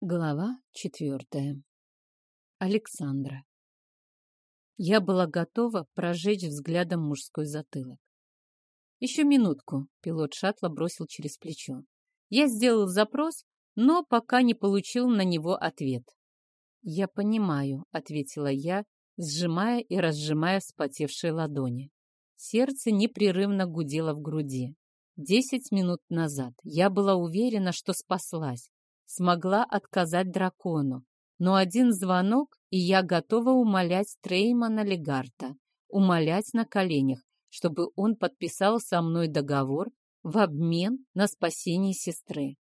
Глава четвертая. Александра. Я была готова прожечь взглядом мужской затылок. Еще минутку пилот шаттла бросил через плечо. Я сделал запрос, но пока не получил на него ответ. «Я понимаю», — ответила я, сжимая и разжимая вспотевшие ладони. Сердце непрерывно гудело в груди. Десять минут назад я была уверена, что спаслась смогла отказать дракону. Но один звонок, и я готова умолять Треймана Легарта, умолять на коленях, чтобы он подписал со мной договор в обмен на спасение сестры.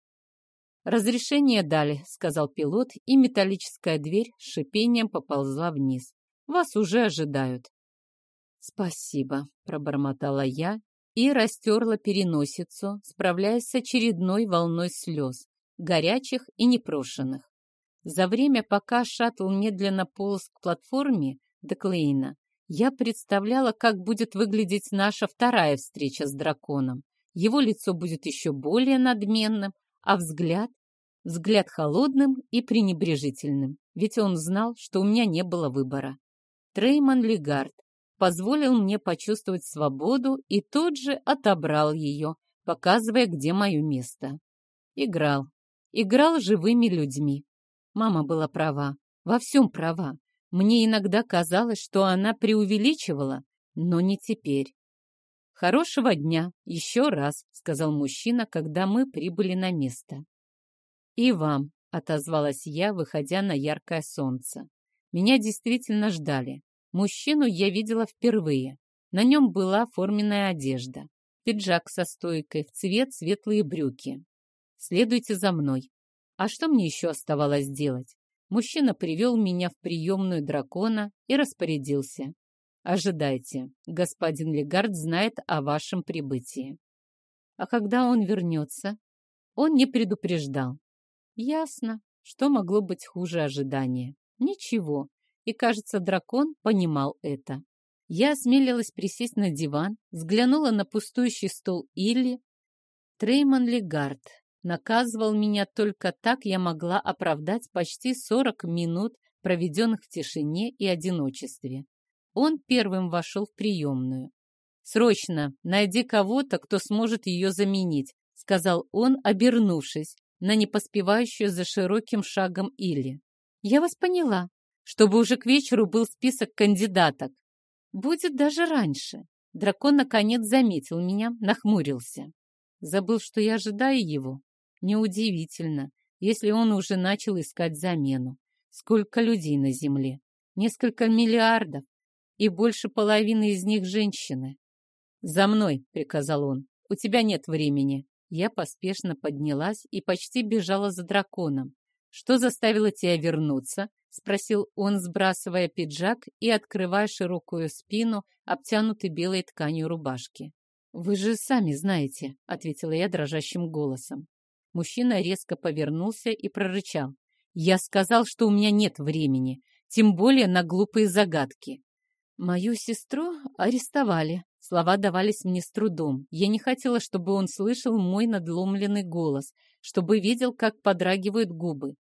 «Разрешение дали», — сказал пилот, и металлическая дверь с шипением поползла вниз. «Вас уже ожидают». «Спасибо», — пробормотала я и растерла переносицу, справляясь с очередной волной слез горячих и непрошенных. За время, пока шаттл медленно полз к платформе Деклейна, я представляла, как будет выглядеть наша вторая встреча с драконом. Его лицо будет еще более надменным, а взгляд — взгляд холодным и пренебрежительным, ведь он знал, что у меня не было выбора. Трейман Легард позволил мне почувствовать свободу и тот же отобрал ее, показывая, где мое место. Играл, играл живыми людьми. Мама была права, во всем права. Мне иногда казалось, что она преувеличивала, но не теперь. «Хорошего дня, еще раз», — сказал мужчина, когда мы прибыли на место. «И вам», — отозвалась я, выходя на яркое солнце. Меня действительно ждали. Мужчину я видела впервые. На нем была форменная одежда. Пиджак со стойкой, в цвет светлые брюки. Следуйте за мной. А что мне еще оставалось делать? Мужчина привел меня в приемную дракона и распорядился. Ожидайте, господин Легард знает о вашем прибытии. А когда он вернется? Он не предупреждал. Ясно, что могло быть хуже ожидания. Ничего. И, кажется, дракон понимал это. Я осмелилась присесть на диван, взглянула на пустующий стол Илли. Трейман Легард, наказывал меня только так я могла оправдать почти 40 минут, проведенных в тишине и одиночестве. Он первым вошел в приемную. «Срочно найди кого-то, кто сможет ее заменить», сказал он, обернувшись на непоспевающую за широким шагом Или. «Я вас поняла, чтобы уже к вечеру был список кандидаток. Будет даже раньше». Дракон наконец заметил меня, нахмурился. Забыл, что я ожидаю его. Неудивительно, если он уже начал искать замену. Сколько людей на Земле? Несколько миллиардов, и больше половины из них женщины. «За мной!» — приказал он. «У тебя нет времени». Я поспешно поднялась и почти бежала за драконом. «Что заставило тебя вернуться?» — спросил он, сбрасывая пиджак и открывая широкую спину, обтянутой белой тканью рубашки. «Вы же сами знаете», — ответила я дрожащим голосом. Мужчина резко повернулся и прорычал. «Я сказал, что у меня нет времени, тем более на глупые загадки». Мою сестру арестовали. Слова давались мне с трудом. Я не хотела, чтобы он слышал мой надломленный голос, чтобы видел, как подрагивают губы.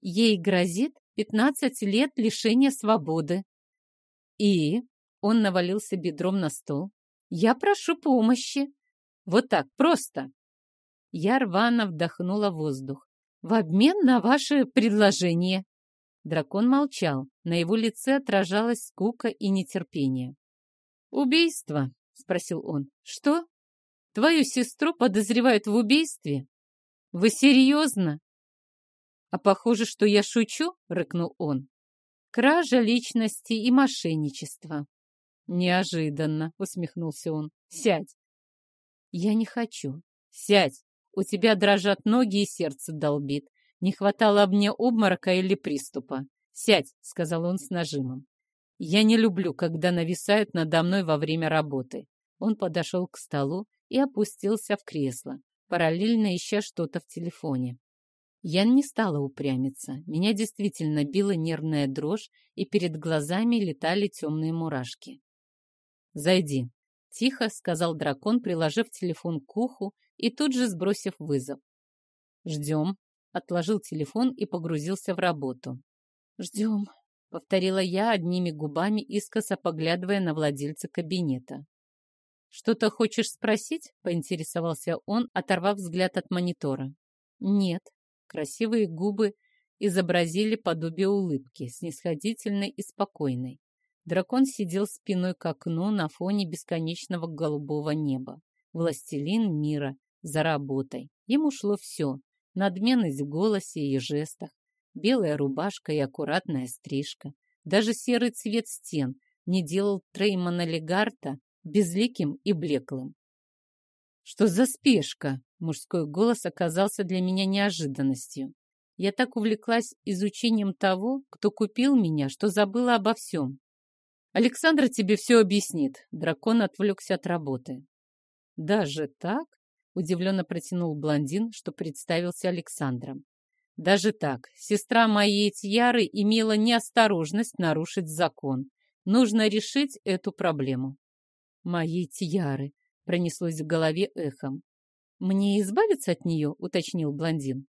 Ей грозит пятнадцать лет лишения свободы. И он навалился бедром на стол. Я прошу помощи. Вот так, просто. Я рвано вдохнула воздух. «В обмен на ваше предложение!» Дракон молчал. На его лице отражалась скука и нетерпение. «Убийство?» — спросил он. «Что? Твою сестру подозревают в убийстве? Вы серьезно?» «А похоже, что я шучу?» — рыкнул он. «Кража личности и мошенничество». «Неожиданно», — усмехнулся он. «Сядь». «Я не хочу». «Сядь». У тебя дрожат ноги и сердце долбит. Не хватало мне обморока или приступа. «Сядь», — сказал он с нажимом. «Я не люблю, когда нависают надо мной во время работы». Он подошел к столу и опустился в кресло, параллельно ища что-то в телефоне. Я не стала упрямиться. Меня действительно била нервная дрожь, и перед глазами летали темные мурашки. «Зайди», — тихо сказал дракон, приложив телефон к уху и тут же сбросив вызов. «Ждем». отложил телефон и погрузился в работу. «Ждем», — повторила я одними губами, искоса поглядывая на владельца кабинета. «Что-то хочешь спросить?» — поинтересовался он, оторвав взгляд от монитора. «Нет». Красивые губы изобразили подобие улыбки, снисходительной и спокойной. Дракон сидел спиной к окну на фоне бесконечного голубого неба. Властелин мира, за работой. Ему шло все. Надменность в голосе и жестах, белая рубашка и аккуратная стрижка. Даже серый цвет стен не делал Треймана Легарта безликим и блеклым. «Что за спешка?» Мужской голос оказался для меня неожиданностью. Я так увлеклась изучением того, кто купил меня, что забыла обо всем. Александра тебе все объяснит. Дракон отвлекся от работы. Даже так? Удивленно протянул блондин, что представился Александром. Даже так, сестра моей Тьяры имела неосторожность нарушить закон. Нужно решить эту проблему. Моей Тьяры пронеслось в голове эхом. Мне избавиться от нее, уточнил блондин.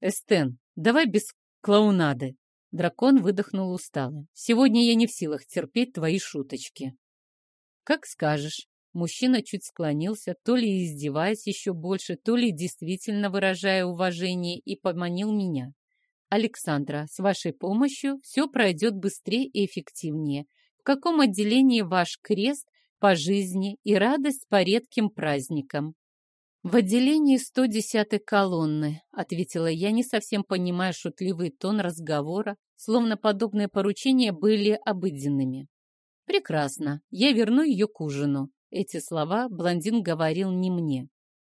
Эстен, давай без клоунады. Дракон выдохнул устало. «Сегодня я не в силах терпеть твои шуточки». «Как скажешь». Мужчина чуть склонился, то ли издеваясь еще больше, то ли действительно выражая уважение, и поманил меня. «Александра, с вашей помощью все пройдет быстрее и эффективнее. В каком отделении ваш крест по жизни и радость по редким праздникам?» «В отделении 110-й колонны», — ответила я, не совсем понимая шутливый тон разговора, словно подобные поручения были обыденными. «Прекрасно. Я верну ее к ужину». Эти слова блондин говорил не мне.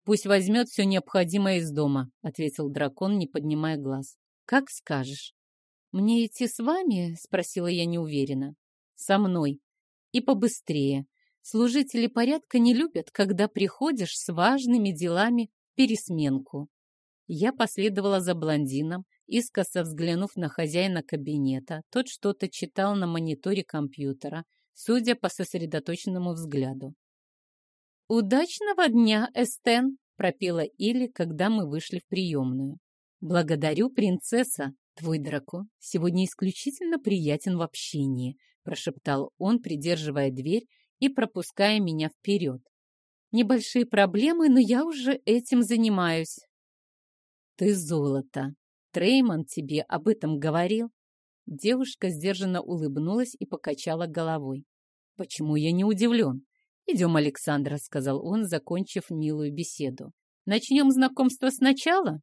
«Пусть возьмет все необходимое из дома», — ответил дракон, не поднимая глаз. «Как скажешь». «Мне идти с вами?» — спросила я неуверенно. «Со мной. И побыстрее. Служители порядка не любят, когда приходишь с важными делами в пересменку. Я последовала за блондином, искоса взглянув на хозяина кабинета. Тот что-то читал на мониторе компьютера, судя по сосредоточенному взгляду. «Удачного дня, Эстен!» — пропела Или, когда мы вышли в приемную. «Благодарю, принцесса! Твой дракон сегодня исключительно приятен в общении», — прошептал он, придерживая дверь и пропуская меня вперед. Небольшие проблемы, но я уже этим занимаюсь. Ты золото. Трейман тебе об этом говорил? Девушка сдержанно улыбнулась и покачала головой. Почему я не удивлен? Идем, Александра, сказал он, закончив милую беседу. Начнем знакомство сначала?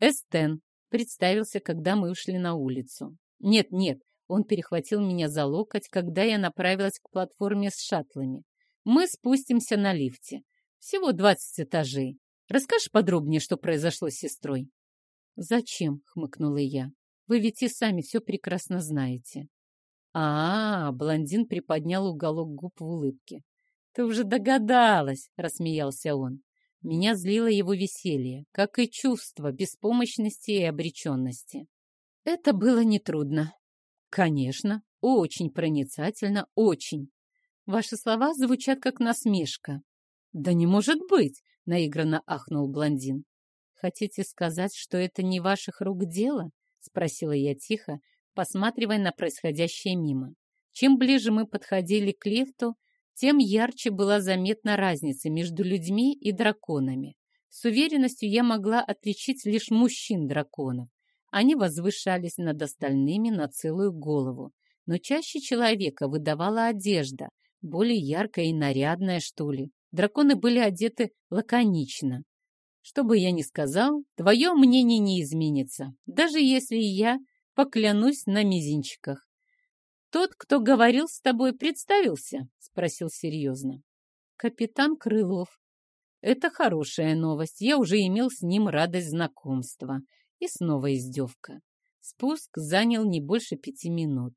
Эстен представился, когда мы ушли на улицу. Нет, нет, он перехватил меня за локоть, когда я направилась к платформе с шаттлами. Мы спустимся на лифте. Всего двадцать этажей. Расскажешь подробнее, что произошло с сестрой? Зачем? хмыкнула я. Вы ведь и сами все прекрасно знаете. А, -а, -а блондин приподнял уголок губ в улыбке. Ты уже догадалась, рассмеялся он. Меня злило его веселье, как и чувство беспомощности и обреченности. Это было нетрудно. Конечно, очень проницательно, очень. Ваши слова звучат как насмешка. Да не может быть, наигранно ахнул блондин. Хотите сказать, что это не ваших рук дело? Спросила я тихо, посматривая на происходящее мимо. Чем ближе мы подходили к лифту, тем ярче была заметна разница между людьми и драконами. С уверенностью я могла отличить лишь мужчин-драконов. Они возвышались над остальными на целую голову. Но чаще человека выдавала одежда, более яркая и нарядная, что ли. Драконы были одеты лаконично. Что бы я ни сказал, твое мнение не изменится, даже если я поклянусь на мизинчиках. «Тот, кто говорил с тобой, представился?» — спросил серьезно. «Капитан Крылов». «Это хорошая новость. Я уже имел с ним радость знакомства. И снова издевка. Спуск занял не больше пяти минут.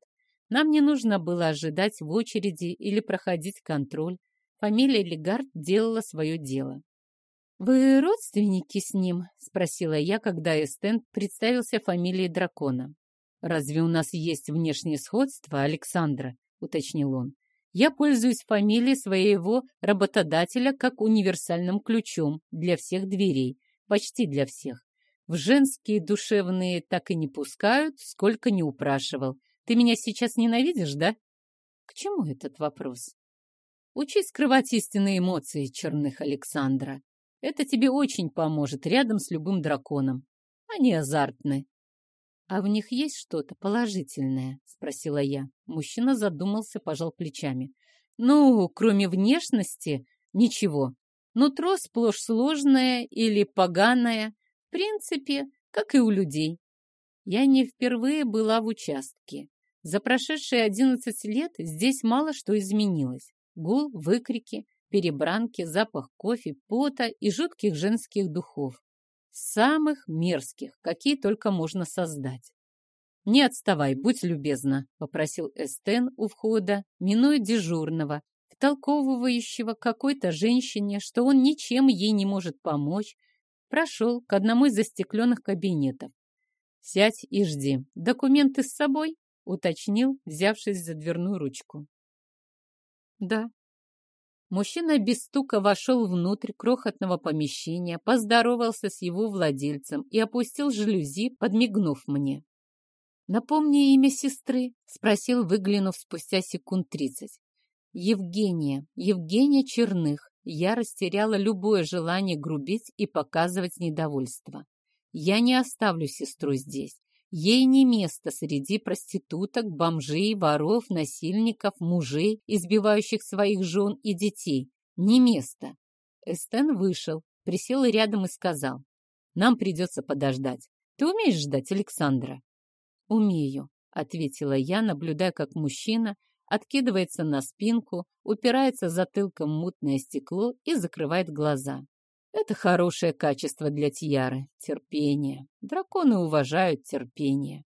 Нам не нужно было ожидать в очереди или проходить контроль. Фамилия Легард делала свое дело. «Вы родственники с ним?» — спросила я, когда Эстен представился фамилией дракона. «Разве у нас есть внешнее сходство, Александра?» — уточнил он. «Я пользуюсь фамилией своего работодателя как универсальным ключом для всех дверей, почти для всех. В женские душевные так и не пускают, сколько не упрашивал. Ты меня сейчас ненавидишь, да? К чему этот вопрос? Учись скрывать истинные эмоции черных Александра. Это тебе очень поможет рядом с любым драконом. Они азартны. А в них есть что-то положительное? Спросила я. Мужчина задумался, пожал плечами. Ну, кроме внешности, ничего. Нутро сплошь сложное или поганое. В принципе, как и у людей. Я не впервые была в участке. За прошедшие одиннадцать лет здесь мало что изменилось. Гул, выкрики, перебранки, запах кофе, пота и жутких женских духов. Самых мерзких, какие только можно создать. «Не отставай, будь любезна», — попросил Эстен у входа, минуя дежурного, втолковывающего какой-то женщине, что он ничем ей не может помочь, прошел к одному из застекленных кабинетов. «Сядь и жди. Документы с собой?» — уточнил, взявшись за дверную ручку. «Да». Мужчина без стука вошел внутрь крохотного помещения, поздоровался с его владельцем и опустил жалюзи, подмигнув мне. «Напомни имя сестры?» — спросил, выглянув спустя секунд тридцать. «Евгения, Евгения Черных». Я растеряла любое желание грубить и показывать недовольство. Я не оставлю сестру здесь. Ей не место среди проституток, бомжей, воров, насильников, мужей, избивающих своих жен и детей. Не место. Эстен вышел, присел рядом и сказал. Нам придется подождать. Ты умеешь ждать Александра? Умею, ответила я, наблюдая, как мужчина откидывается на спинку, упирается затылком в мутное стекло и закрывает глаза. Это хорошее качество для Тьяры. Терпение. Драконы уважают терпение.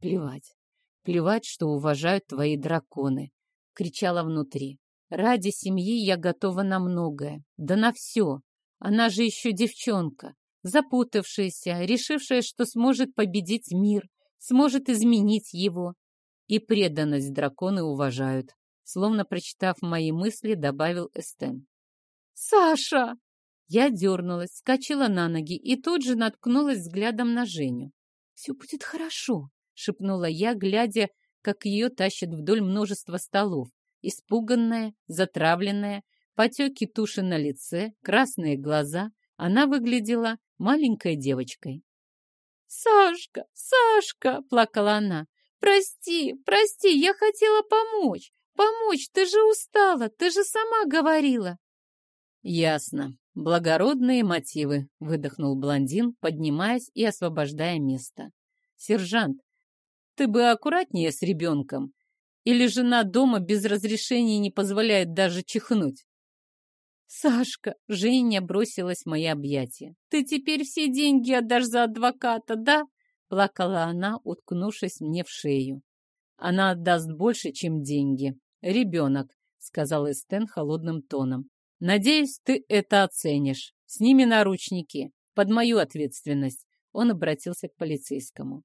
Плевать. Плевать, что уважают твои драконы. Кричала внутри. Ради семьи я готова на многое. Да на все. Она же еще девчонка. Запутавшаяся, решившая, что сможет победить мир, сможет изменить его. И преданность драконы уважают. Словно прочитав мои мысли, добавил Эстен. «Саша!» Я дернулась, скачала на ноги и тут же наткнулась взглядом на Женю. «Все будет хорошо», — шепнула я, глядя, как ее тащат вдоль множества столов. Испуганная, затравленная, потеки туши на лице, красные глаза. Она выглядела маленькой девочкой. «Сашка, Сашка!» — плакала она. «Прости, прости, я хотела помочь. Помочь, ты же устала, ты же сама говорила». «Ясно. Благородные мотивы», — выдохнул блондин, поднимаясь и освобождая место. «Сержант, ты бы аккуратнее с ребенком. Или жена дома без разрешения не позволяет даже чихнуть?» «Сашка!» — Женя бросилась в мои объятия. «Ты теперь все деньги отдашь за адвоката, да?» — плакала она, уткнувшись мне в шею. «Она отдаст больше, чем деньги. Ребенок», — сказал Эстен холодным тоном. Надеюсь, ты это оценишь. Сними наручники. Под мою ответственность. Он обратился к полицейскому.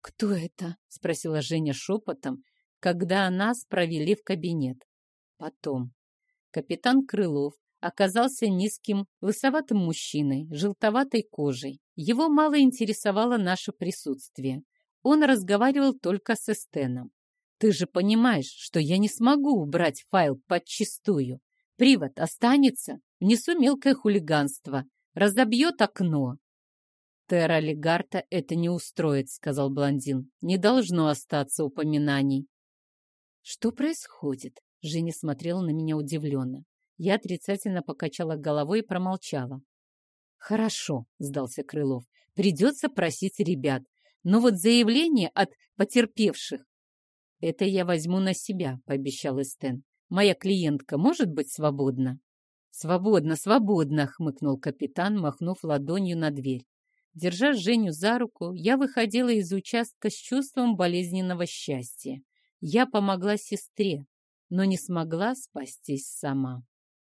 «Кто это?» — спросила Женя шепотом, когда нас провели в кабинет. Потом. Капитан Крылов оказался низким, лысоватым мужчиной, желтоватой кожей. Его мало интересовало наше присутствие. Он разговаривал только с Эстеном. «Ты же понимаешь, что я не смогу убрать файл подчистую. Привод останется, внесу мелкое хулиганство, разобьет окно. Терра Легарта это не устроит, сказал блондин. Не должно остаться упоминаний. Что происходит? Женя смотрела на меня удивленно. Я отрицательно покачала головой и промолчала. «Хорошо», — сдался Крылов. «Придется просить ребят. Но вот заявление от потерпевших...» «Это я возьму на себя», — пообещал Эстен. Моя клиентка может быть свободна?» «Свободно, свободно!» — хмыкнул капитан, махнув ладонью на дверь. Держа Женю за руку, я выходила из участка с чувством болезненного счастья. Я помогла сестре, но не смогла спастись сама.